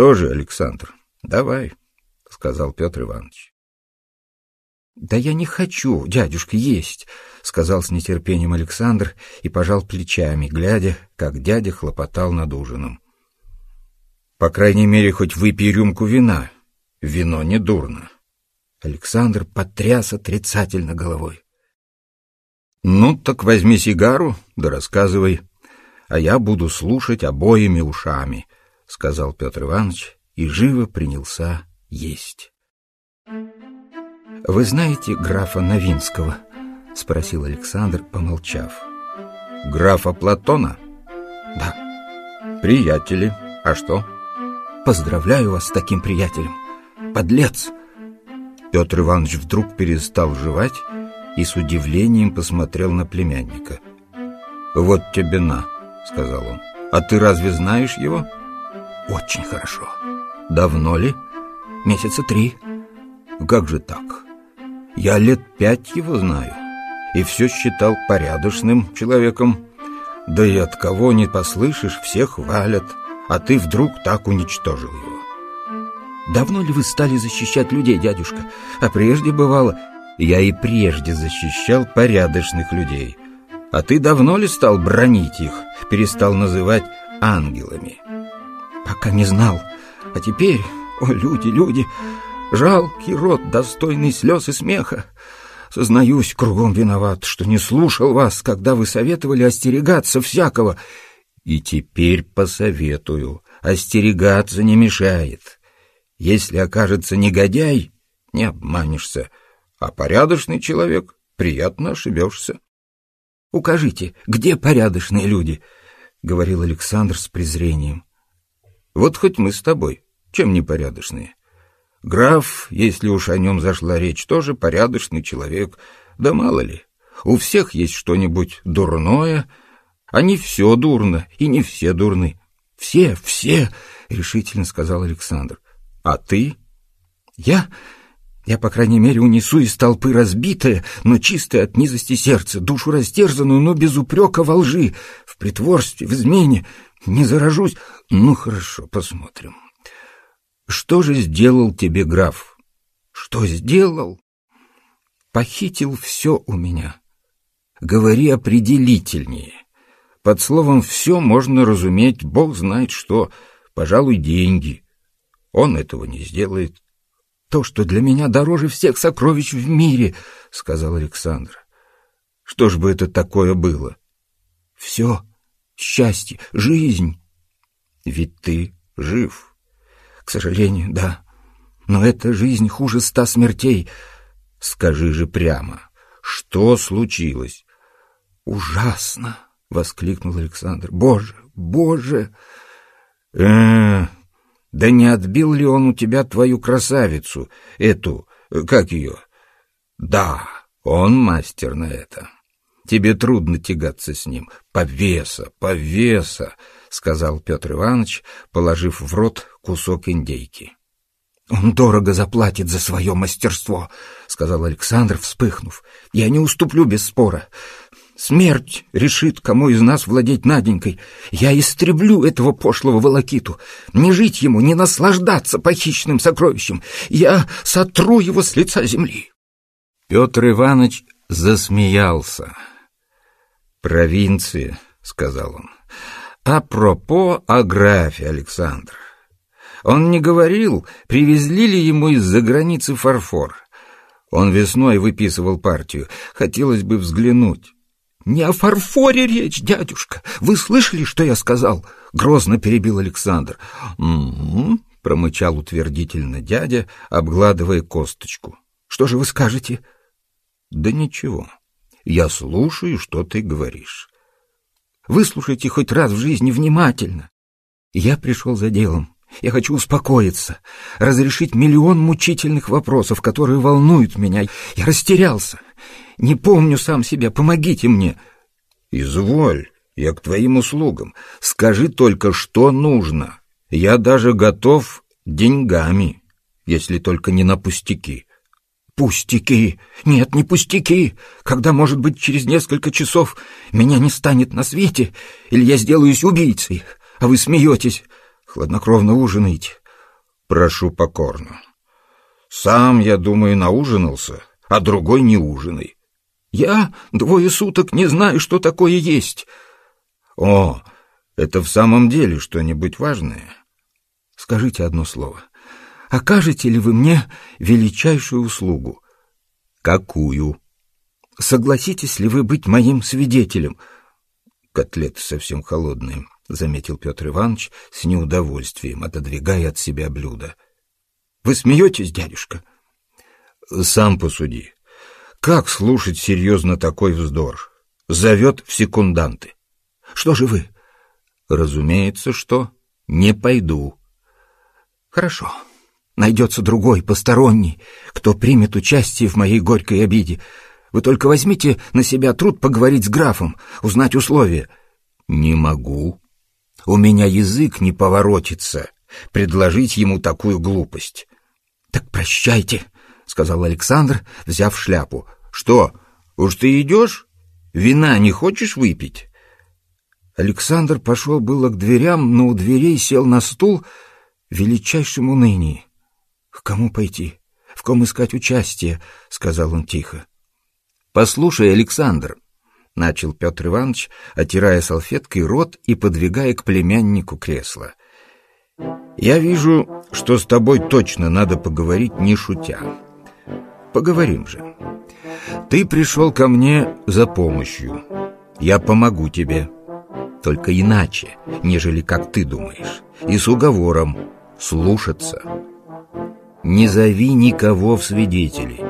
Что же, Александр, давай, — сказал Петр Иванович. — Да я не хочу, дядюшка, есть, — сказал с нетерпением Александр и пожал плечами, глядя, как дядя хлопотал над ужином. — По крайней мере, хоть выпей рюмку вина. Вино не дурно. Александр потряс отрицательно головой. — Ну, так возьми сигару, да рассказывай, а я буду слушать обоими ушами, — сказал Петр Иванович и живо принялся есть. — Вы знаете графа Новинского? — спросил Александр, помолчав. — Графа Платона? — Да. — Приятели. А что? — Поздравляю вас с таким приятелем. Подлец! Петр Иванович вдруг перестал жевать и с удивлением посмотрел на племянника. «Вот тебе на», — сказал он. «А ты разве знаешь его?» «Очень хорошо». «Давно ли?» «Месяца три». «Как же так? Я лет пять его знаю и все считал порядочным человеком. Да и от кого не послышишь, всех хвалят, а ты вдруг так уничтожил его». «Давно ли вы стали защищать людей, дядюшка? А прежде бывало...» «Я и прежде защищал порядочных людей. А ты давно ли стал бронить их, перестал называть ангелами?» «Пока не знал. А теперь, о, люди, люди, жалкий род, достойный слез и смеха. Сознаюсь, кругом виноват, что не слушал вас, когда вы советовали остерегаться всякого. И теперь посоветую, остерегаться не мешает». Если окажется негодяй, не обманешься, а порядочный человек приятно ошибешься. — Укажите, где порядочные люди? — говорил Александр с презрением. — Вот хоть мы с тобой, чем не порядочные? Граф, если уж о нем зашла речь, тоже порядочный человек, да мало ли. У всех есть что-нибудь дурное, не все дурно, и не все дурны. — Все, все, — решительно сказал Александр. — а ты? Я... Я, по крайней мере, унесу из толпы разбитое, но чистое от низости сердца, душу растерзанную, но без упрека во лжи, в притворстве, в измене. Не заражусь. Ну, хорошо, посмотрим. Что же сделал тебе граф? Что сделал? Похитил все у меня. Говори определительнее. Под словом «все» можно разуметь, бог знает что, пожалуй, деньги — он этого не сделает. — То, что для меня дороже всех сокровищ в мире, — сказал Александр. — Что ж бы это такое было? — Все. Счастье, жизнь. — Ведь ты жив. — К сожалению, да. Но эта жизнь хуже ста смертей. — Скажи же прямо, что случилось? — Ужасно! — воскликнул Александр. — Боже, боже! Э, -э да не отбил ли он у тебя твою красавицу, эту, как ее? Да, он мастер на это. Тебе трудно тягаться с ним. Повеса, повеса, — сказал Петр Иванович, положив в рот кусок индейки. — Он дорого заплатит за свое мастерство, — сказал Александр, вспыхнув. — Я не уступлю без спора. Смерть решит, кому из нас владеть Наденькой. Я истреблю этого пошлого волокиту. Не жить ему, не наслаждаться похищенным сокровищем. Я сотру его с лица земли. Петр Иванович засмеялся. «Провинция», — сказал он. «Апропо о графе, Александр. Он не говорил, привезли ли ему из-за границы фарфор. Он весной выписывал партию. Хотелось бы взглянуть». «Не о фарфоре речь, дядюшка! Вы слышали, что я сказал?» — грозно перебил Александр. «М-м-м», промычал утвердительно дядя, обгладывая косточку. «Что же вы скажете?» «Да ничего. Я слушаю, что ты говоришь». «Выслушайте хоть раз в жизни внимательно. Я пришел за делом. Я хочу успокоиться, разрешить миллион мучительных вопросов, которые волнуют меня. Я растерялся. Не помню сам себя, помогите мне. Изволь, я к твоим услугам. Скажи только, что нужно. Я даже готов деньгами, если только не на пустяки. Пустяки! Нет, не пустяки! Когда, может быть, через несколько часов меня не станет на свете, или я сделаюсь убийцей, а вы смеетесь, хладнокровно ужинаете, Прошу покорно. Сам, я думаю, наужинался, а другой не ужиной. Я двое суток не знаю, что такое есть. О, это в самом деле что-нибудь важное? Скажите одно слово. Окажете ли вы мне величайшую услугу? Какую? Согласитесь ли вы быть моим свидетелем? Котлеты совсем холодные, заметил Петр Иванович с неудовольствием, отодвигая от себя блюдо. Вы смеетесь, дядюшка? Сам посуди. Как слушать серьезно такой вздор? Зовет в секунданты. Что же вы? Разумеется, что не пойду. Хорошо. Найдется другой, посторонний, кто примет участие в моей горькой обиде. Вы только возьмите на себя труд поговорить с графом, узнать условия. Не могу. У меня язык не поворотится предложить ему такую глупость. «Так прощайте», — сказал Александр, взяв шляпу. «Что, уж ты идешь? Вина не хочешь выпить?» Александр пошел было к дверям, но у дверей сел на стул в величайшем унынии. «К кому пойти? В ком искать участие?» — сказал он тихо. «Послушай, Александр», — начал Петр Иванович, отирая салфеткой рот и подвигая к племяннику кресло. Я вижу, что с тобой точно надо поговорить, не шутя. Поговорим же. Ты пришел ко мне за помощью. Я помогу тебе. Только иначе, нежели как ты думаешь. И с уговором слушаться. Не зови никого в свидетели.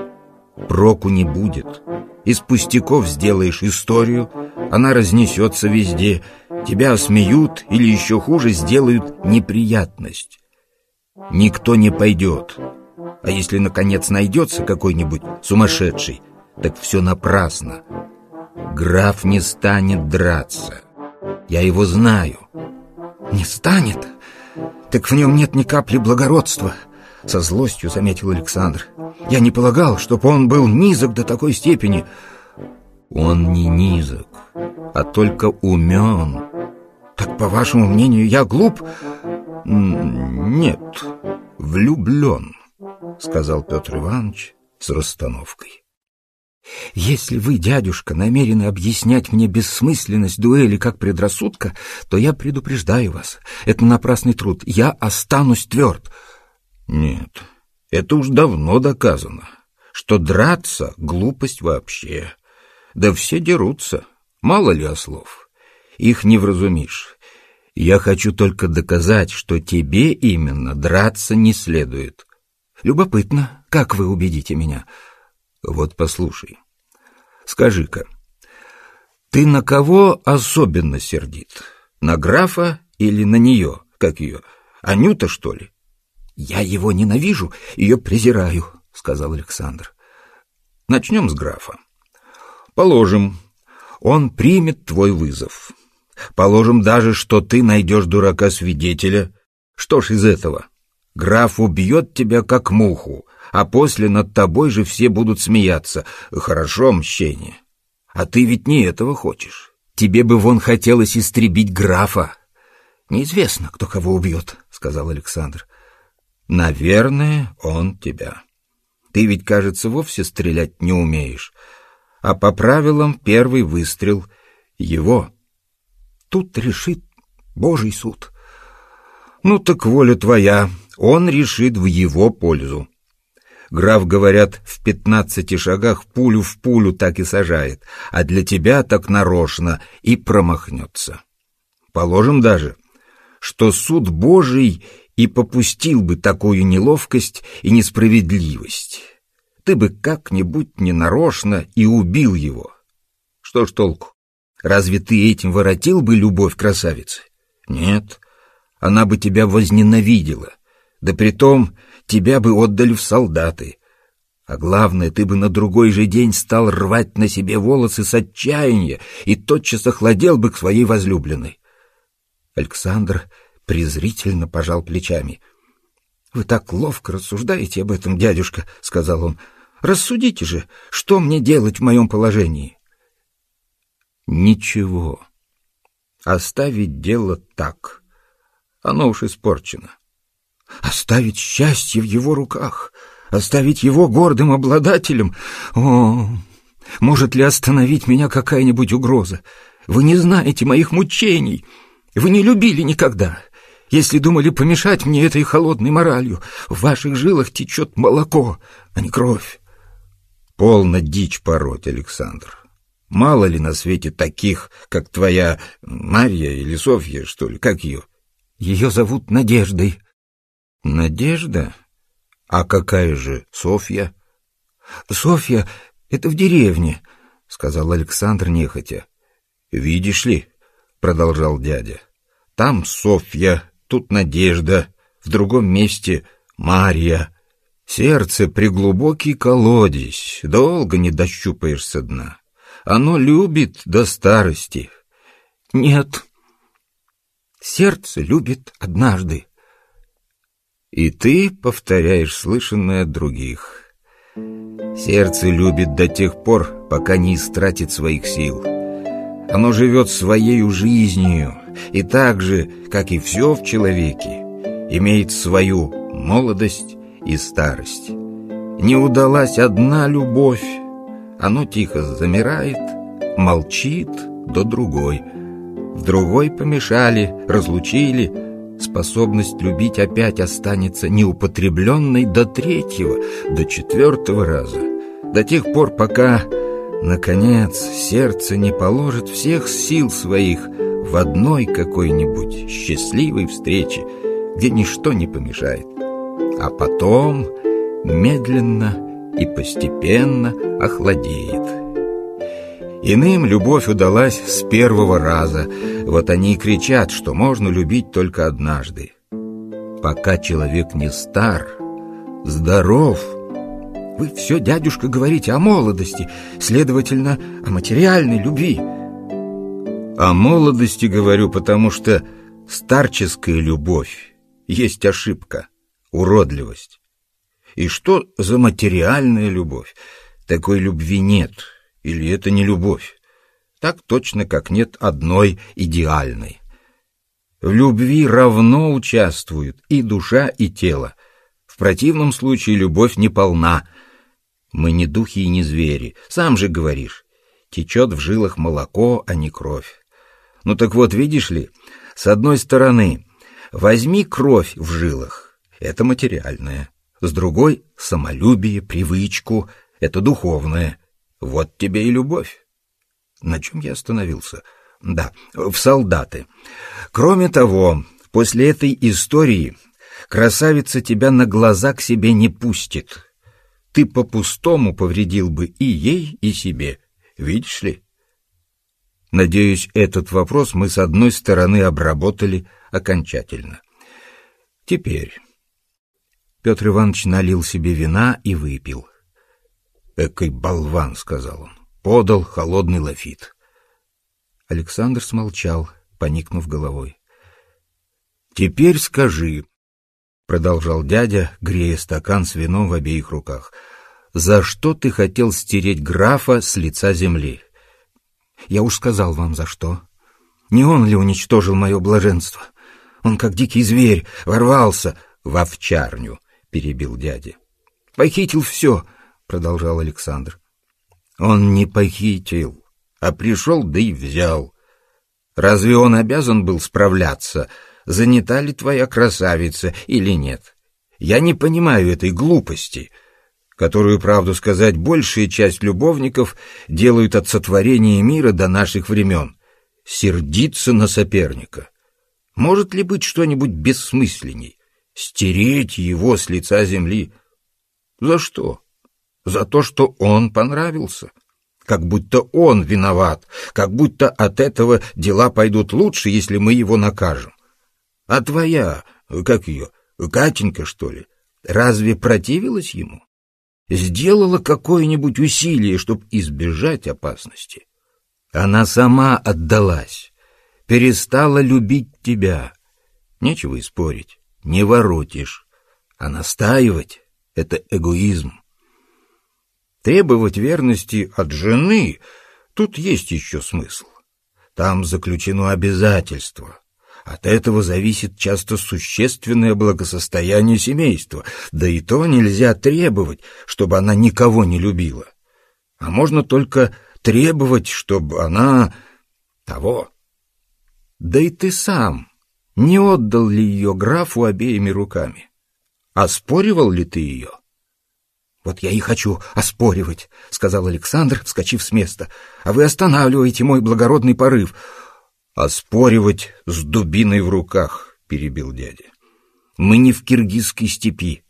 Проку не будет. Из пустяков сделаешь историю, она разнесется везде, тебя осмеют или еще хуже сделают неприятность. Никто не пойдет. А если, наконец, найдется какой-нибудь сумасшедший, так все напрасно. Граф не станет драться. Я его знаю. Не станет? Так в нем нет ни капли благородства, со злостью заметил Александр. Я не полагал, чтобы он был низок до такой степени. Он не низок, а только умен. Так, по вашему мнению, я глуп? Нет, влюблен, сказал Петр Иванович с расстановкой. Если вы, дядюшка, намерены объяснять мне бессмысленность дуэли как предрассудка, то я предупреждаю вас. Это напрасный труд. Я останусь тверд. Нет, это уж давно доказано, что драться — глупость вообще. Да все дерутся, мало ли ослов их не вразумишь. Я хочу только доказать, что тебе именно драться не следует. Любопытно, как вы убедите меня? Вот послушай. Скажи-ка, ты на кого особенно сердит? На графа или на нее, как ее, Анюта, что ли? Я его ненавижу, ее презираю, сказал Александр. Начнем с графа. Положим, он примет твой вызов. Положим даже, что ты найдешь дурака-свидетеля. Что ж из этого? Граф убьет тебя как муху, а после над тобой же все будут смеяться. Хорошо мщение. А ты ведь не этого хочешь. Тебе бы вон хотелось истребить графа. Неизвестно, кто кого убьет, сказал Александр. Наверное, он тебя. Ты ведь, кажется, вовсе стрелять не умеешь. А по правилам первый выстрел — его. Тут решит Божий суд. Ну так воля твоя, он решит в его пользу. Граф, говорят, в пятнадцати шагах пулю в пулю так и сажает, а для тебя так нарочно и промахнется. Положим даже, что суд Божий и попустил бы такую неловкость и несправедливость. Ты бы как-нибудь ненарочно и убил его. Что ж толку? Разве ты этим воротил бы любовь красавицы? Нет, она бы тебя возненавидела. Да притом тебя бы отдали в солдаты. А главное, ты бы на другой же день стал рвать на себе волосы с отчаяния и тотчас охладел бы к своей возлюбленной. Александр презрительно пожал плечами. — Вы так ловко рассуждаете об этом, дядюшка, — сказал он. — Рассудите же, что мне делать в моем положении? Ничего. Оставить дело так. Оно уж испорчено. Оставить счастье в его руках, оставить его гордым обладателем. О, может ли остановить меня какая-нибудь угроза? Вы не знаете моих мучений. Вы не любили никогда. Если думали помешать мне этой холодной моралью, в ваших жилах течет молоко, а не кровь. Полно дичь пороть, Александр. Мало ли на свете таких, как твоя Марья или Софья, что ли, как ее? Ее зовут Надеждой. Надежда? А какая же Софья? Софья — это в деревне, — сказал Александр нехотя. Видишь ли, — продолжал дядя, — там Софья, тут Надежда, в другом месте Марья. Сердце приглубокий колодец, долго не дощупаешься дна. Оно любит до старости. Нет, сердце любит однажды. И ты повторяешь слышанное от других. Сердце любит до тех пор, пока не истратит своих сил. Оно живет своей жизнью, и так же, как и все в человеке, имеет свою молодость и старость. Не удалась одна любовь, оно тихо замирает, молчит до другой. В другой помешали, разлучили, способность любить опять останется неупотребленной до третьего, до четвертого раза, до тех пор, пока Наконец, сердце не положит всех сил своих в одной какой-нибудь счастливой встрече, где ничто не помешает. А потом медленно и постепенно охладеет. Иным любовь удалась с первого раза, вот они и кричат, что можно любить только однажды. Пока человек не стар, здоров — вы все, дядюшка, говорите о молодости, следовательно, о материальной любви. О молодости говорю, потому что старческая любовь есть ошибка, уродливость. И что за материальная любовь? Такой любви нет, или это не любовь. Так точно, как нет одной идеальной. В любви равно участвуют и душа, и тело. В противном случае любовь не полна — мы не духи и не звери, сам же говоришь. Течет в жилах молоко, а не кровь. Ну так вот, видишь ли, с одной стороны, возьми кровь в жилах, это материальное. С другой — самолюбие, привычку, это духовное. Вот тебе и любовь. На чем я остановился? Да, в солдаты. Кроме того, после этой истории красавица тебя на глаза к себе не пустит ты по-пустому повредил бы и ей, и себе. Видишь ли? Надеюсь, этот вопрос мы с одной стороны обработали окончательно. Теперь... Петр Иванович налил себе вина и выпил. «Экой болван», — сказал он, — подал холодный лафит. Александр смолчал, поникнув головой. «Теперь скажи, продолжал дядя, грея стакан с вином в обеих руках. «За что ты хотел стереть графа с лица земли?» «Я уж сказал вам, за что. Не он ли уничтожил мое блаженство? Он, как дикий зверь, ворвался в овчарню», — перебил дядя. «Похитил все», — продолжал Александр. «Он не похитил, а пришел, да и взял. Разве он обязан был справляться?» занята ли твоя красавица или нет. Я не понимаю этой глупости, которую, правду сказать, большая часть любовников делают от сотворения мира до наших времен. Сердиться на соперника. Может ли быть что-нибудь бессмысленней? Стереть его с лица земли? За что? За то, что он понравился? Как будто он виноват, как будто от этого дела пойдут лучше, если мы его накажем. А твоя, как ее, Катенька, что ли, разве противилась ему? Сделала какое-нибудь усилие, чтобы избежать опасности? Она сама отдалась, перестала любить тебя. Нечего и спорить, не воротишь. А настаивать — это эгоизм. Требовать верности от жены — тут есть еще смысл. Там заключено обязательство, От этого зависит часто существенное благосостояние семейства, да и то нельзя требовать, чтобы она никого не любила. А можно только требовать, чтобы она того. Да и ты сам не отдал ли ее графу обеими руками? Оспоривал ли ты ее? «Вот я и хочу оспоривать», — сказал Александр, вскочив с места. «А вы останавливаете мой благородный порыв». «Оспоривать с дубиной в руках», — перебил дядя. «Мы не в киргизской степи.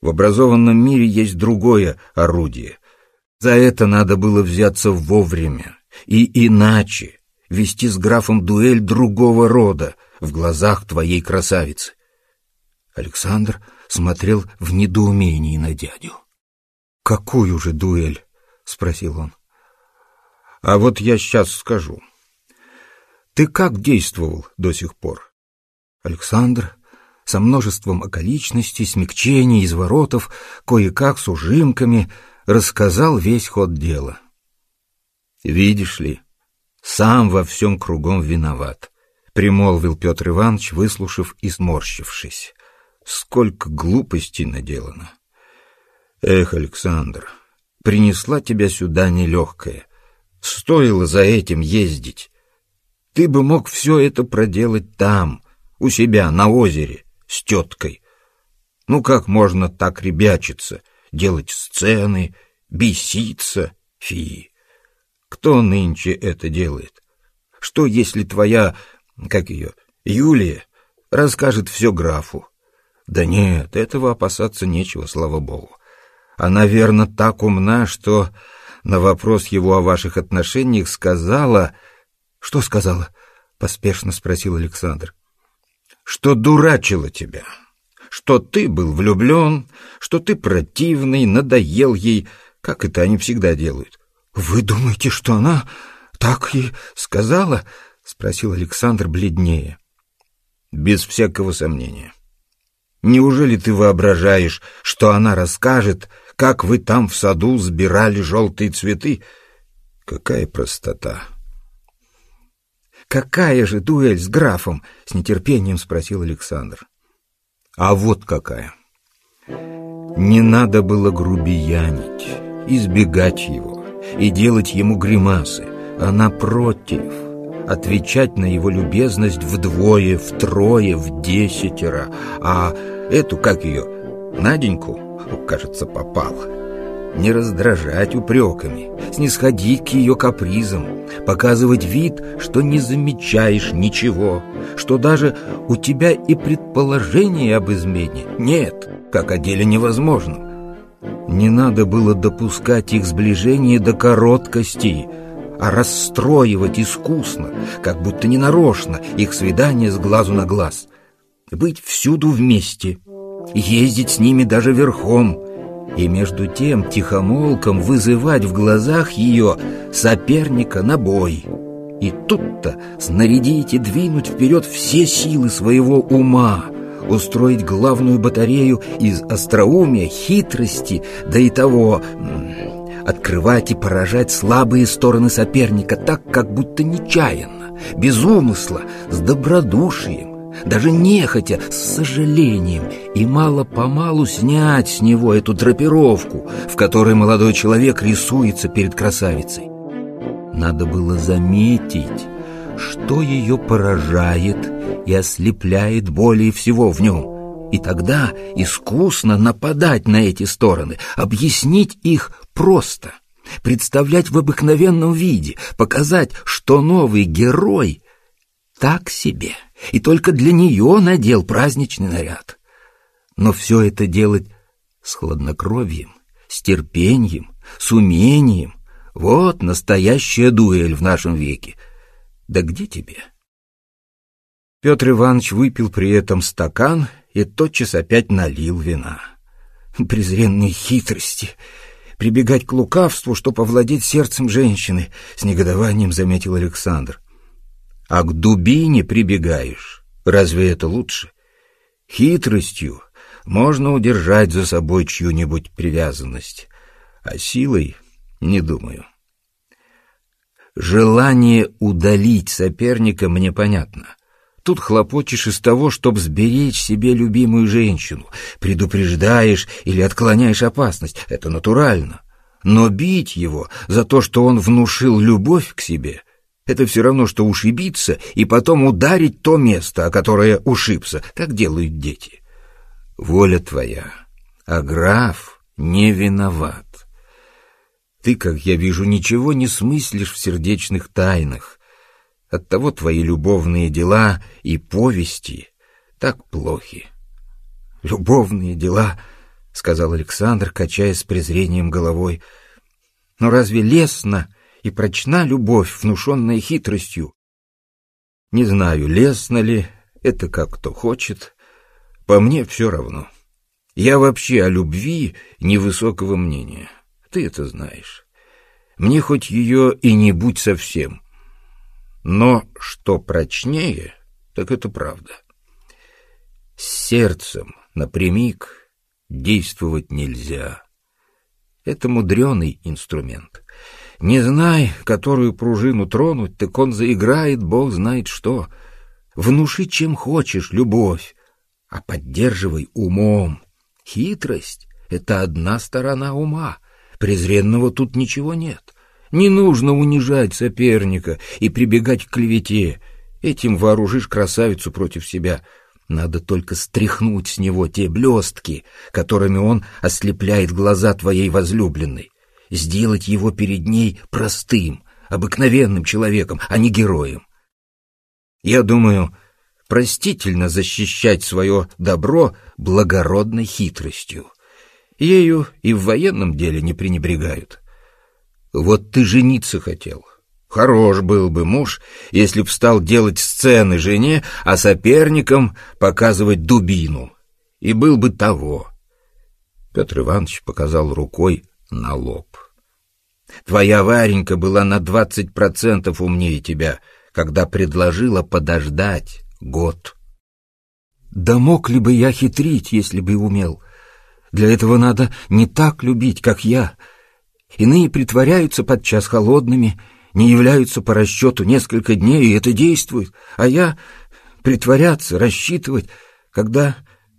В образованном мире есть другое орудие. За это надо было взяться вовремя и иначе вести с графом дуэль другого рода в глазах твоей красавицы». Александр смотрел в недоумении на дядю. «Какую же дуэль?» — спросил он. «А вот я сейчас скажу. Ты как действовал до сих пор?» Александр со множеством околичностей, смягчений, изворотов, кое-как с ужимками, рассказал весь ход дела. «Видишь ли, сам во всем кругом виноват», — примолвил Петр Иванович, выслушав и сморщившись. Сколько глупостей наделано. Эх, Александр, принесла тебя сюда нелегкая. Стоило за этим ездить. Ты бы мог все это проделать там, у себя, на озере, с теткой. Ну как можно так ребячиться, делать сцены, беситься, фи? Кто нынче это делает? Что, если твоя, как ее, Юлия, расскажет все графу? Да нет, этого опасаться нечего, слава богу. Она, верно, так умна, что на вопрос его о ваших отношениях сказала... Что сказала? Поспешно спросил Александр. Что дурачила тебя, что ты был влюблен, что ты противный, надоел ей, как это они всегда делают. Вы думаете, что она так и сказала? Спросил Александр бледнее. Без всякого сомнения. Неужели ты воображаешь, что она расскажет, как вы там в саду сбирали желтые цветы? Какая простота! «Какая же дуэль с графом?» — с нетерпением спросил Александр. «А вот какая. Не надо было грубиянить, избегать его и делать ему гримасы, а напротив — отвечать на его любезность вдвое, втрое, в десятеро, а эту, как ее, Наденьку, кажется, попала. Не раздражать упреками, снисходить к ее капризам, показывать вид, что не замечаешь ничего, что даже у тебя и предположение об измене нет, как о деле невозможном. Не надо было допускать их сближение до короткости — а расстроивать искусно, как будто ненарочно, их свидание с глазу на глаз. Быть всюду вместе, ездить с ними даже верхом, и между тем тихомолком вызывать в глазах ее соперника на бой. И тут-то снарядить и двинуть вперед все силы своего ума, устроить главную батарею из остроумия, хитрости, да и того открывать и поражать слабые стороны соперника так, как будто нечаянно, без умысла, с добродушием, даже нехотя, с сожалением, и мало-помалу снять с него эту драпировку, в которой молодой человек рисуется перед красавицей. Надо было заметить, что ее поражает и ослепляет более всего в нем – и тогда искусно нападать на эти стороны, объяснить их просто, представлять в обыкновенном виде, показать, что новый герой так себе, и только для нее надел праздничный наряд. Но все это делать с хладнокровием, с терпением, с умением. Вот настоящая дуэль в нашем веке. Да где тебе? Петр Иванович выпил при этом стакан и тотчас опять налил вина. Презренные хитрости! Прибегать к лукавству, чтобы овладеть сердцем женщины, с негодованием заметил Александр. А к дубине прибегаешь. Разве это лучше? Хитростью можно удержать за собой чью-нибудь привязанность, а силой не думаю. Желание удалить соперника мне понятно. Тут хлопочешь из того, чтобы сберечь себе любимую женщину, предупреждаешь или отклоняешь опасность. Это натурально. Но бить его за то, что он внушил любовь к себе, это все равно, что ушибиться и потом ударить то место, о которое ушибся. Так делают дети. Воля твоя, а граф не виноват. Ты, как я вижу, ничего не смыслишь в сердечных тайнах. Оттого твои любовные дела и повести так плохи. Любовные дела, — сказал Александр, качая с презрением головой. Но разве лестно и прочна любовь, внушенная хитростью? Не знаю, лестно ли, это как кто хочет. По мне все равно. Я вообще о любви невысокого мнения. Ты это знаешь. Мне хоть ее и не будь совсем. Но что прочнее, так это правда. С сердцем напрямик действовать нельзя. Это мудреный инструмент. Не знай, которую пружину тронуть, так он заиграет, бог знает что. Внуши, чем хочешь, любовь, а поддерживай умом. Хитрость — это одна сторона ума, презренного тут ничего нет. Не нужно унижать соперника и прибегать к клевете. Этим вооружишь красавицу против себя. Надо только стряхнуть с него те блестки, которыми он ослепляет глаза твоей возлюбленной. Сделать его перед ней простым, обыкновенным человеком, а не героем. Я думаю, простительно защищать свое добро благородной хитростью. Ею и в военном деле не пренебрегают. Вот ты жениться хотел. Хорош был бы муж, если б стал делать сцены жене, а соперникам показывать дубину. И был бы того. Петр Иванович показал рукой на лоб. Твоя Варенька была на двадцать процентов умнее тебя, когда предложила подождать год. Да мог ли бы я хитрить, если бы умел? Для этого надо не так любить, как я. Иные притворяются подчас холодными, не являются по расчету несколько дней, и это действует. А я притворяться, рассчитывать, когда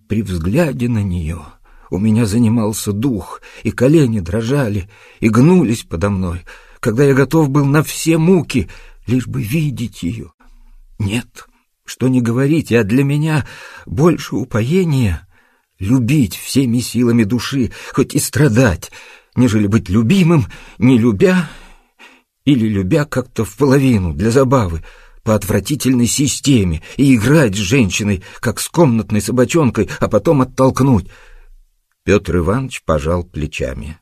при взгляде на нее у меня занимался дух, и колени дрожали, и гнулись подо мной, когда я готов был на все муки, лишь бы видеть ее. Нет, что не говорите, а для меня больше упоения любить всеми силами души, хоть и страдать, нежели быть любимым, не любя или любя как-то в половину для забавы, по отвратительной системе, и играть с женщиной, как с комнатной собачонкой, а потом оттолкнуть. Петр Иванович пожал плечами.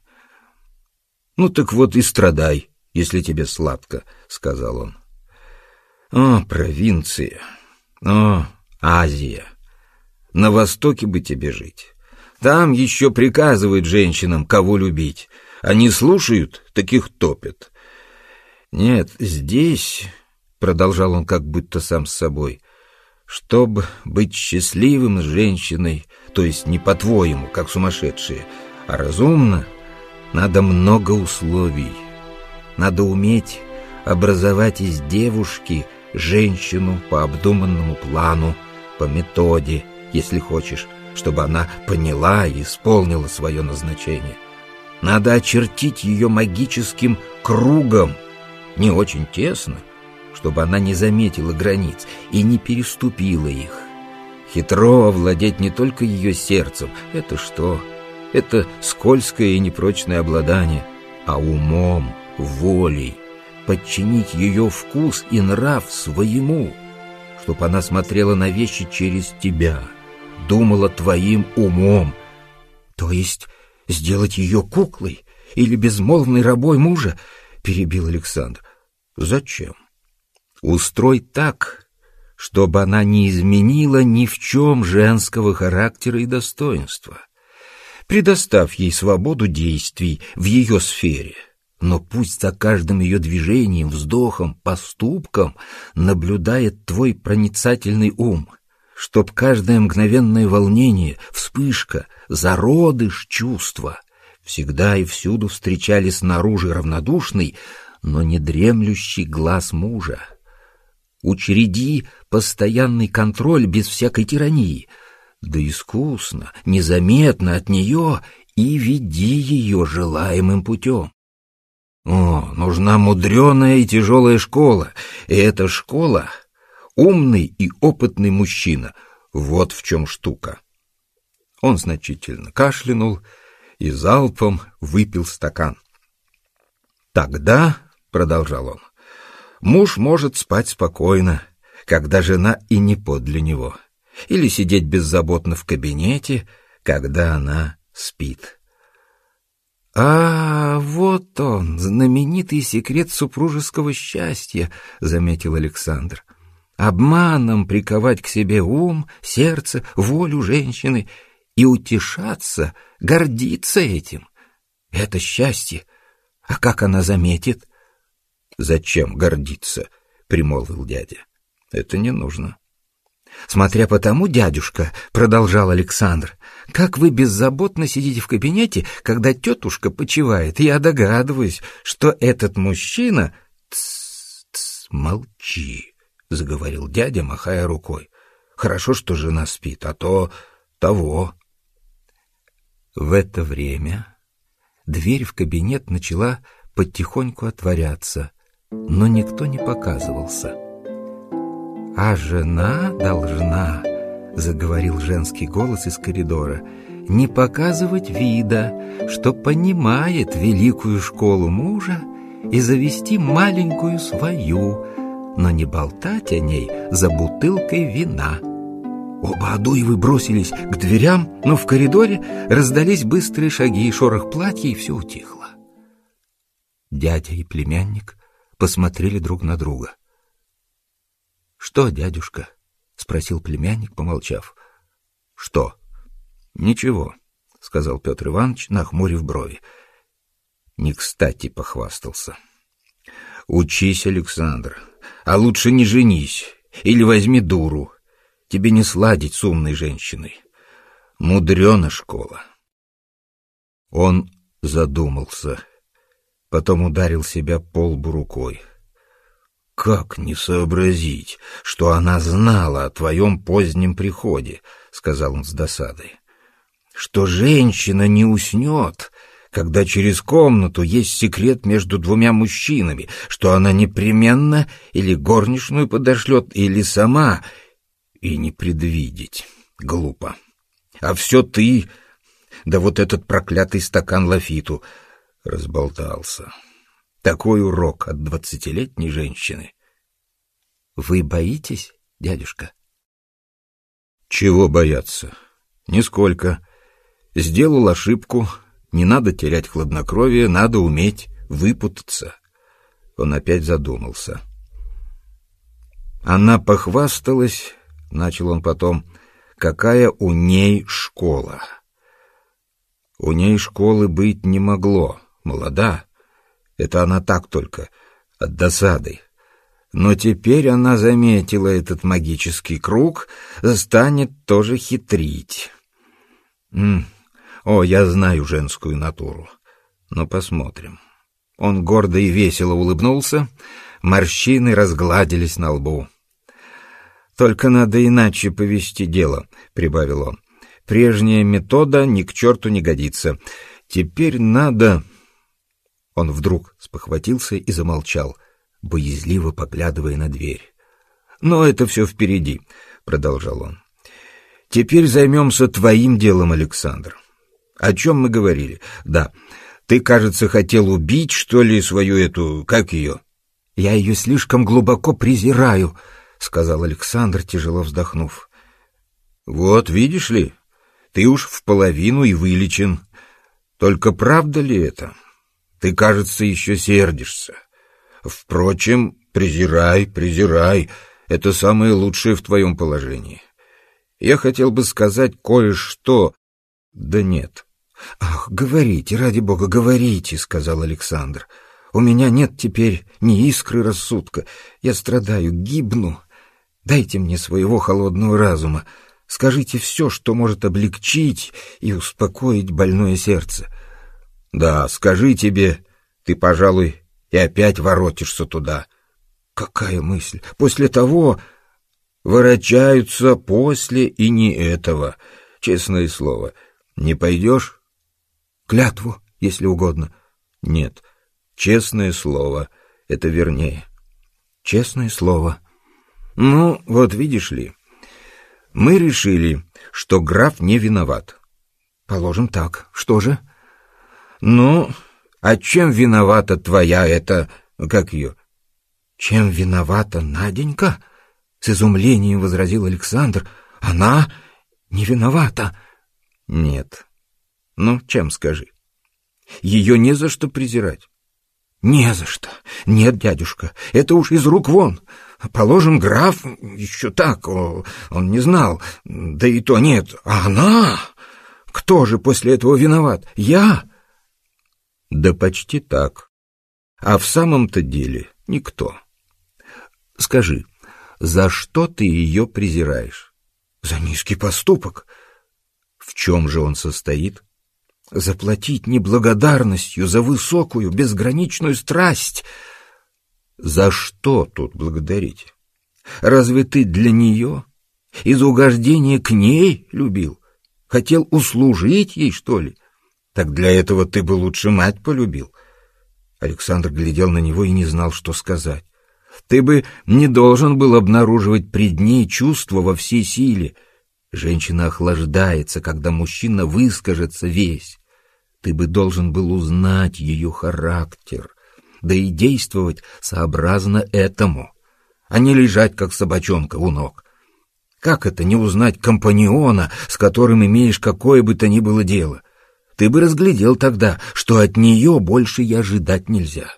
— Ну так вот и страдай, если тебе сладко, — сказал он. — О, провинция! О, Азия! На Востоке бы тебе жить. Там еще приказывают женщинам, кого любить. Они слушают, таких топят. Нет, здесь, — продолжал он как будто сам с собой, — чтобы быть счастливым с женщиной, то есть не по-твоему, как сумасшедшие, а разумно, надо много условий. Надо уметь образовать из девушки женщину по обдуманному плану, по методе, если хочешь, чтобы она поняла и исполнила свое назначение. Надо очертить ее магическим кругом, не очень тесно, чтобы она не заметила границ и не переступила их. Хитро овладеть не только ее сердцем, это что? Это скользкое и непрочное обладание, а умом, волей, подчинить ее вкус и нрав своему, чтобы она смотрела на вещи через тебя — думала твоим умом. То есть сделать ее куклой или безмолвной рабой мужа, перебил Александр. Зачем? Устрой так, чтобы она не изменила ни в чем женского характера и достоинства. Предоставь ей свободу действий в ее сфере, но пусть за каждым ее движением, вздохом, поступком наблюдает твой проницательный ум — чтоб каждое мгновенное волнение, вспышка, зародыш чувства всегда и всюду встречали снаружи равнодушный, но не дремлющий глаз мужа. Учреди постоянный контроль без всякой тирании. Да искусно, незаметно от нее и веди ее желаемым путем. О, нужна мудреная и тяжелая школа, и эта школа — умный и опытный мужчина. Вот в чем штука. Он значительно кашлянул и залпом выпил стакан. «Тогда», — продолжал он, — «муж может спать спокойно, когда жена и не подле него, или сидеть беззаботно в кабинете, когда она спит». «А, вот он, знаменитый секрет супружеского счастья», — заметил Александр. «Обманом приковать к себе ум, сердце, волю женщины — и утешаться, гордиться этим. Это счастье. А как она заметит? Зачем гордиться? примолвил дядя. Это не нужно. Смотря по тому, дядюшка, продолжал Александр, как вы беззаботно сидите в кабинете, когда тетушка почивает, я догадываюсь, что этот мужчина... Тс, тс, молчи, заговорил дядя, махая рукой. Хорошо, что жена спит, а то того. В это время дверь в кабинет начала потихоньку отворяться, но никто не показывался. «А жена должна», — заговорил женский голос из коридора, «не показывать вида, что понимает великую школу мужа и завести маленькую свою, но не болтать о ней за бутылкой вина». Оба Адуевы бросились к дверям, но в коридоре раздались быстрые шаги и шорох платья, и все утихло. Дядя и племянник посмотрели друг на друга. — Что, дядюшка? — спросил племянник, помолчав. — Что? — Ничего, — сказал Петр Иванович, нахмурив брови. Не кстати похвастался. — Учись, Александр, а лучше не женись или возьми дуру, Тебе не сладить с умной женщиной. Мудрена школа. Он задумался, потом ударил себя по лбу рукой. «Как не сообразить, что она знала о твоем позднем приходе?» — сказал он с досадой. «Что женщина не уснет, когда через комнату есть секрет между двумя мужчинами, что она непременно или горничную подошлет, или сама, и не предвидеть. Глупо. А все ты, да вот этот проклятый стакан лафиту, разболтался. Такой урок от двадцатилетней женщины. Вы боитесь, дядюшка? Чего бояться? Нисколько. Сделал ошибку, не надо терять хладнокровие, надо уметь выпутаться. Он опять задумался. Она похвасталась — начал он потом, — какая у ней школа. У ней школы быть не могло, молода. Это она так только, от досады. Но теперь она заметила этот магический круг, станет тоже хитрить. М. О, я знаю женскую натуру. Но посмотрим. Он гордо и весело улыбнулся, морщины разгладились на лбу. «Только надо иначе повести дело», — прибавил он. «Прежняя метода ни к черту не годится. Теперь надо...» Он вдруг спохватился и замолчал, боязливо поглядывая на дверь. «Но это все впереди», — продолжал он. «Теперь займемся твоим делом, Александр. О чем мы говорили? Да, ты, кажется, хотел убить, что ли, свою эту... как ее?» «Я ее слишком глубоко презираю», — сказал Александр, тяжело вздохнув. «Вот, видишь ли, ты уж в половину и вылечен. Только правда ли это? Ты, кажется, еще сердишься. Впрочем, презирай, презирай, это самое лучшее в твоем положении. Я хотел бы сказать кое-что, да нет». «Ах, говорите, ради бога, говорите», — сказал Александр. «У меня нет теперь ни искры рассудка. Я страдаю, гибну. Дайте мне своего холодного разума. Скажите все, что может облегчить и успокоить больное сердце. Да, скажи тебе, ты, пожалуй, и опять воротишься туда. Какая мысль? После того... Ворочаются после и не этого. Честное слово. Не пойдешь? Клятву, если угодно. Нет. Честное слово. Это вернее. Честное слово. Ну, вот видишь ли, мы решили, что граф не виноват. Положим так. Что же? Ну, а чем виновата твоя эта... как ее? Чем виновата Наденька? С изумлением возразил Александр. Она не виновата. Нет. Ну, чем скажи? Ее не за что презирать. Не за что. Нет, дядюшка, это уж из рук вон. Положим, граф еще так, он не знал. Да и то нет. А она... Кто же после этого виноват? Я? Да почти так. А в самом-то деле никто. Скажи, за что ты ее презираешь? За низкий поступок. В чем же он состоит? Заплатить неблагодарностью за высокую, безграничную страсть. За что тут благодарить? Разве ты для нее, из угождения к ней любил? Хотел услужить ей, что ли? Так для этого ты бы лучше мать полюбил. Александр глядел на него и не знал, что сказать. Ты бы не должен был обнаруживать пред ней чувства во всей силе. Женщина охлаждается, когда мужчина выскажется весь. Ты бы должен был узнать ее характер, да и действовать сообразно этому, а не лежать, как собачонка у ног. Как это не узнать компаньона, с которым имеешь какое бы то ни было дело? Ты бы разглядел тогда, что от нее больше и ожидать нельзя.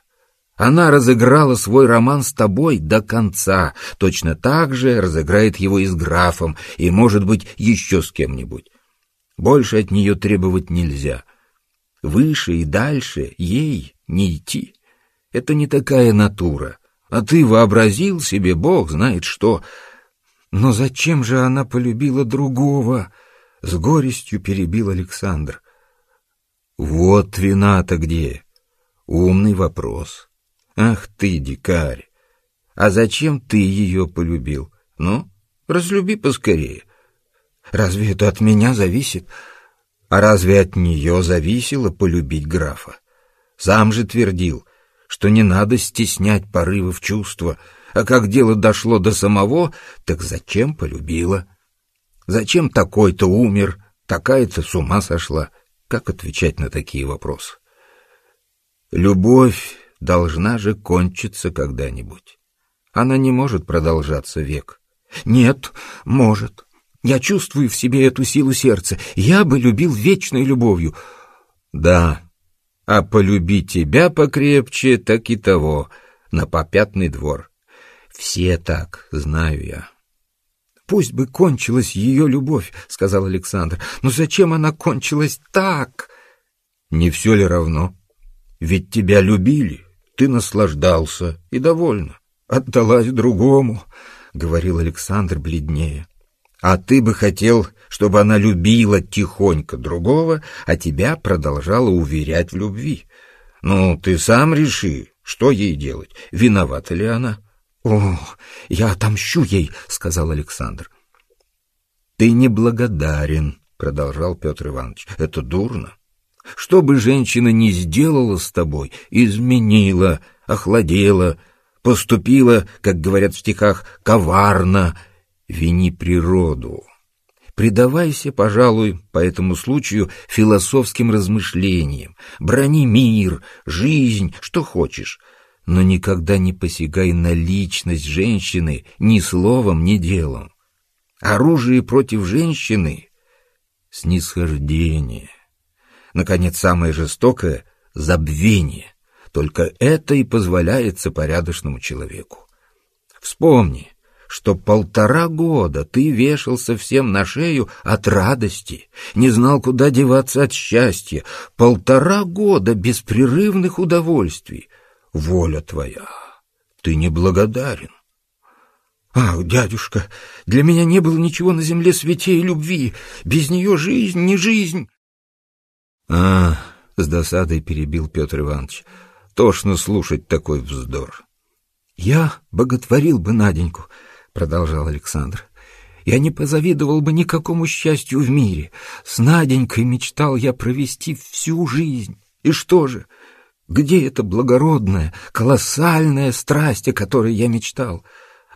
Она разыграла свой роман с тобой до конца, точно так же разыграет его и с графом, и, может быть, еще с кем-нибудь. Больше от нее требовать нельзя. Выше и дальше ей не идти. Это не такая натура. А ты вообразил себе, Бог знает что, но зачем же она полюбила другого? С горестью перебил Александр. Вот вина-то где. Умный вопрос. Ах ты, дикарь! А зачем ты ее полюбил? Ну, разлюби поскорее. Разве это от меня зависит? А разве от нее зависело полюбить графа? Сам же твердил, что не надо стеснять порывов чувства, а как дело дошло до самого, так зачем полюбила? Зачем такой-то умер, такая-то с ума сошла? Как отвечать на такие вопросы? Любовь должна же кончиться когда-нибудь. Она не может продолжаться век. Нет, может. Я чувствую в себе эту силу сердца. Я бы любил вечной любовью. Да, а полюби тебя покрепче, так и того, на попятный двор. Все так, знаю я. Пусть бы кончилась ее любовь, сказал Александр. Но зачем она кончилась так? Не все ли равно? Ведь тебя любили, ты наслаждался и довольна. Отдалась другому, говорил Александр бледнее. А ты бы хотел, чтобы она любила тихонько другого, а тебя продолжала уверять в любви. Ну, ты сам реши, что ей делать, виновата ли она. «О, я отомщу ей», — сказал Александр. «Ты неблагодарен», — продолжал Петр Иванович. «Это дурно. Что бы женщина ни сделала с тобой, изменила, охладела, поступила, как говорят в стихах, коварно, вини природу. Предавайся, пожалуй, по этому случаю философским размышлениям, брони мир, жизнь, что хочешь, но никогда не посягай на личность женщины ни словом, ни делом. Оружие против женщины — снисхождение. Наконец, самое жестокое — забвение. Только это и позволяется порядочному человеку. Вспомни, что полтора года ты вешался всем на шею от радости, не знал, куда деваться от счастья, полтора года беспрерывных удовольствий, воля твоя. Ты неблагодарен. Ах, дядюшка, для меня не было ничего на земле святей любви. Без нее жизнь не жизнь. А, с досадой перебил Петр Иванович. Тошно слушать такой вздор. «Я боготворил бы Наденьку», — продолжал Александр. «Я не позавидовал бы никакому счастью в мире. С Наденькой мечтал я провести всю жизнь. И что же? Где эта благородная, колоссальная страсть, о которой я мечтал?»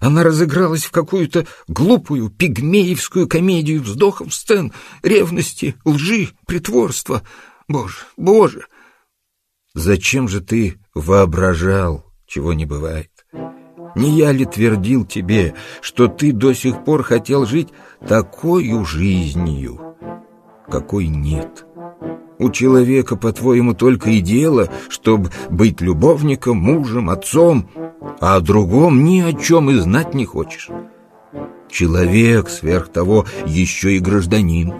Она разыгралась в какую-то глупую пигмеевскую комедию вздохов сцен, ревности, лжи, притворства. Боже, боже! Зачем же ты воображал, чего не бывает? Не я ли твердил тебе, что ты до сих пор хотел жить такой жизнью, какой нет? У человека, по-твоему, только и дело, чтобы быть любовником, мужем, отцом, а о другом ни о чем и знать не хочешь. Человек, сверх того, еще и гражданин.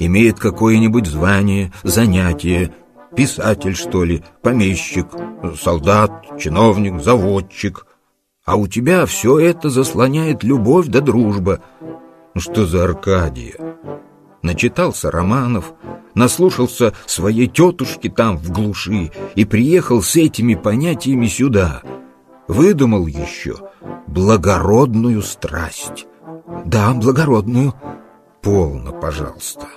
Имеет какое-нибудь звание, занятие, писатель, что ли, помещик, солдат, чиновник, заводчик. А у тебя все это заслоняет любовь да дружба. Ну что за Аркадия? Начитался романов, наслушался своей тетушки там в глуши и приехал с этими понятиями сюда — выдумал еще благородную страсть. Да, благородную. Полно, пожалуйста.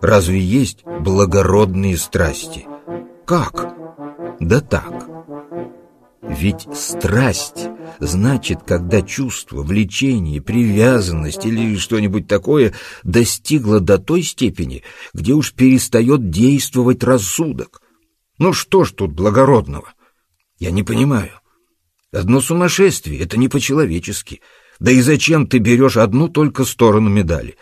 Разве есть благородные страсти? Как? Да так. Ведь страсть значит, когда чувство, влечение, привязанность или что-нибудь такое достигло до той степени, где уж перестает действовать рассудок. Ну что ж тут благородного? Я не понимаю. Одно сумасшествие, это не по-человечески. Да и зачем ты берешь одну только сторону медали?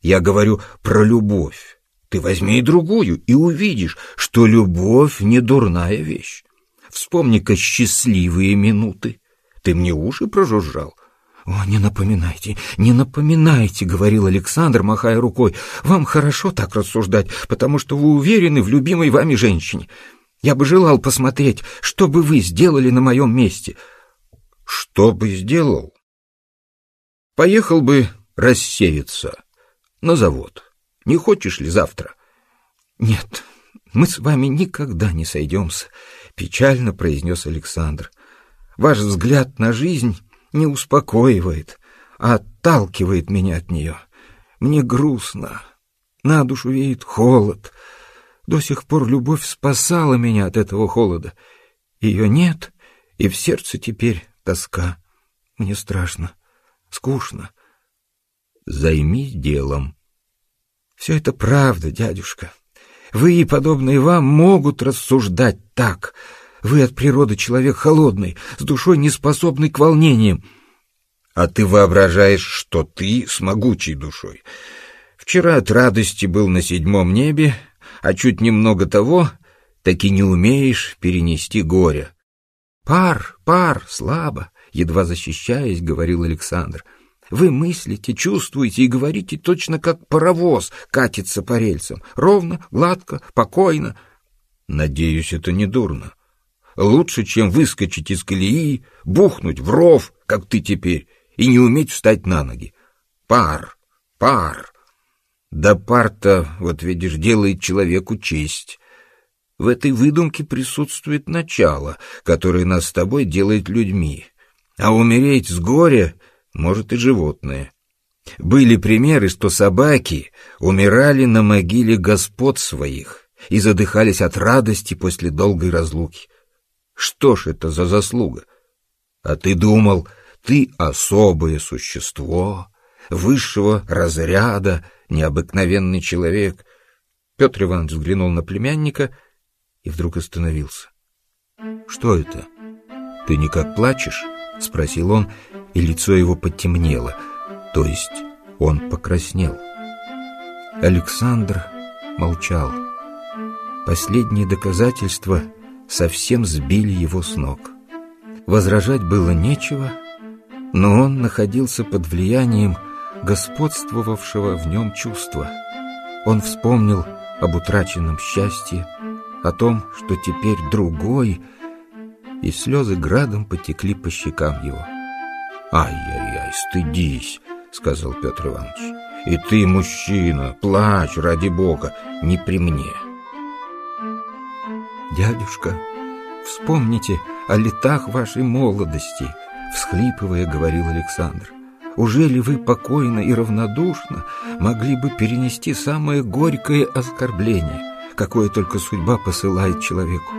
Я говорю про любовь. Ты возьми и другую, и увидишь, что любовь не дурная вещь. Вспомни-ка счастливые минуты. Ты мне уши прожужжал. «О, не напоминайте, не напоминайте», — говорил Александр, махая рукой. «Вам хорошо так рассуждать, потому что вы уверены в любимой вами женщине. Я бы желал посмотреть, что бы вы сделали на моем месте. Что бы сделал? Поехал бы рассеяться на завод. Не хочешь ли завтра? Нет, мы с вами никогда не сойдемся, печально произнес Александр. Ваш взгляд на жизнь не успокоивает, а отталкивает меня от нее. Мне грустно, на душу веет холод — до сих пор любовь спасала меня от этого холода. Ее нет, и в сердце теперь тоска. Мне страшно, скучно. Займись делом. Все это правда, дядюшка. Вы и подобные вам могут рассуждать так. Вы от природы человек холодный, с душой неспособный к волнениям. А ты воображаешь, что ты с могучей душой. Вчера от радости был на седьмом небе, а чуть немного того, так и не умеешь перенести горе. «Пар, пар, слабо», — едва защищаясь, говорил Александр. «Вы мыслите, чувствуете и говорите точно как паровоз катится по рельсам. Ровно, гладко, покойно». «Надеюсь, это не дурно. Лучше, чем выскочить из колеи, бухнуть в ров, как ты теперь, и не уметь встать на ноги. Пар, пар». Да парта, вот видишь, делает человеку честь. В этой выдумке присутствует начало, которое нас с тобой делает людьми. А умереть с горя может и животное. Были примеры, что собаки умирали на могиле господ своих и задыхались от радости после долгой разлуки. Что ж это за заслуга? А ты думал, ты особое существо, высшего разряда, необыкновенный человек. Петр Иванович взглянул на племянника и вдруг остановился. «Что это? Ты никак плачешь?» — спросил он, и лицо его потемнело, то есть он покраснел. Александр молчал. Последние доказательства совсем сбили его с ног. Возражать было нечего, но он находился под влиянием господствовавшего в нем чувства. Он вспомнил об утраченном счастье, о том, что теперь другой, и слезы градом потекли по щекам его. «Ай-яй-яй, стыдись!» — сказал Петр Иванович. «И ты, мужчина, плачь, ради бога, не при мне!» «Дядюшка, Вспомните о летах вашей молодости, всхлипывая, говорил Александр. Уже ли вы покойно и равнодушно могли бы перенести самое горькое оскорбление, какое только судьба посылает человеку?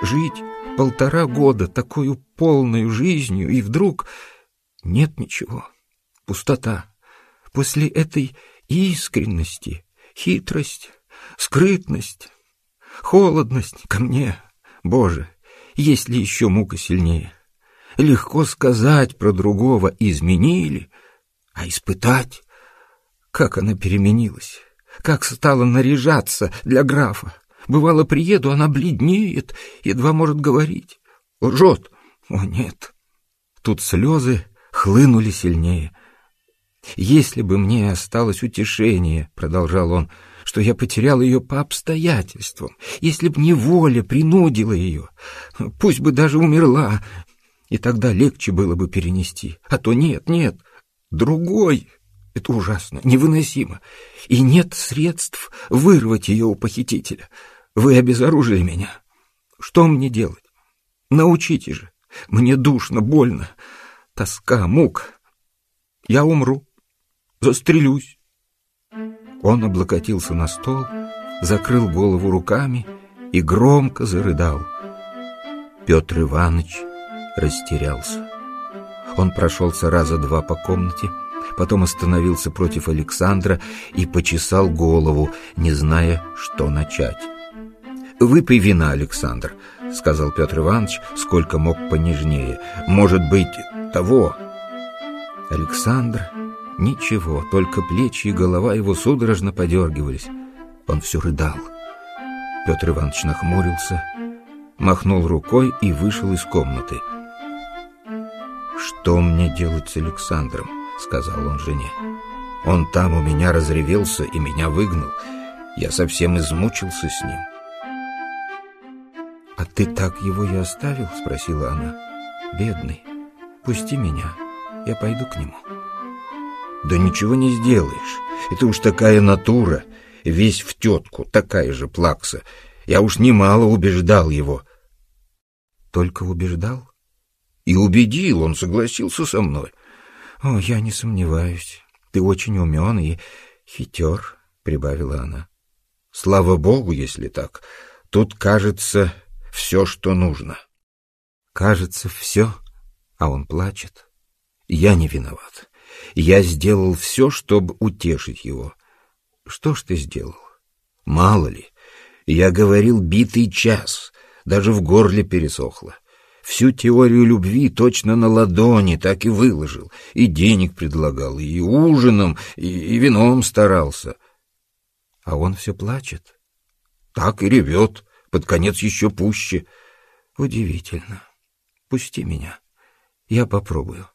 Жить полтора года такую полную жизнью, и вдруг нет ничего, пустота. После этой искренности, хитрость, скрытность, холодность ко мне, Боже, есть ли еще мука сильнее? Легко сказать про другого «изменили», а испытать, как она переменилась, как стала наряжаться для графа. Бывало, приеду, она бледнеет, едва может говорить. Лжет. О, нет. Тут слезы хлынули сильнее. «Если бы мне осталось утешение», — продолжал он, — «что я потерял ее по обстоятельствам, если б неволя принудила ее, пусть бы даже умерла, и тогда легче было бы перенести. А то нет, нет, другой. Это ужасно, невыносимо. И нет средств вырвать ее у похитителя. Вы обезоружили меня. Что мне делать? Научите же. Мне душно, больно. Тоска, мук. Я умру. Застрелюсь. Он облокотился на стол, закрыл голову руками и громко зарыдал. Петр Иванович растерялся. Он прошелся раза два по комнате, потом остановился против Александра и почесал голову, не зная, что начать. «Выпей вина, Александр», — сказал Петр Иванович, сколько мог понежнее. «Может быть, того?» Александр... Ничего, только плечи и голова его судорожно подергивались. Он все рыдал. Петр Иванович нахмурился, махнул рукой и вышел из комнаты. «Что мне делать с Александром?» — сказал он жене. «Он там у меня разревелся и меня выгнал. Я совсем измучился с ним». «А ты так его и оставил?» — спросила она. «Бедный, пусти меня, я пойду к нему». «Да ничего не сделаешь. Это уж такая натура, весь в тетку, такая же плакса. Я уж немало убеждал его». «Только убеждал?» «И убедил, он согласился со мной». «О, я не сомневаюсь. Ты очень умен и хитер», — прибавила она. «Слава богу, если так. Тут, кажется, все, что нужно. Кажется, все, а он плачет. Я не виноват. Я сделал все, чтобы утешить его. Что ж ты сделал? Мало ли. Я говорил битый час, даже в горле пересохло. Всю теорию любви точно на ладони так и выложил. И денег предлагал, и ужином, и, и вином старался. А он все плачет. Так и ревет под конец еще пуще. Удивительно. Пусти меня. Я попробую.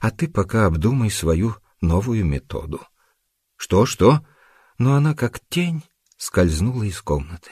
А ты пока обдумай свою новую методу. Что, что? Но она как тень скользнула из комнаты.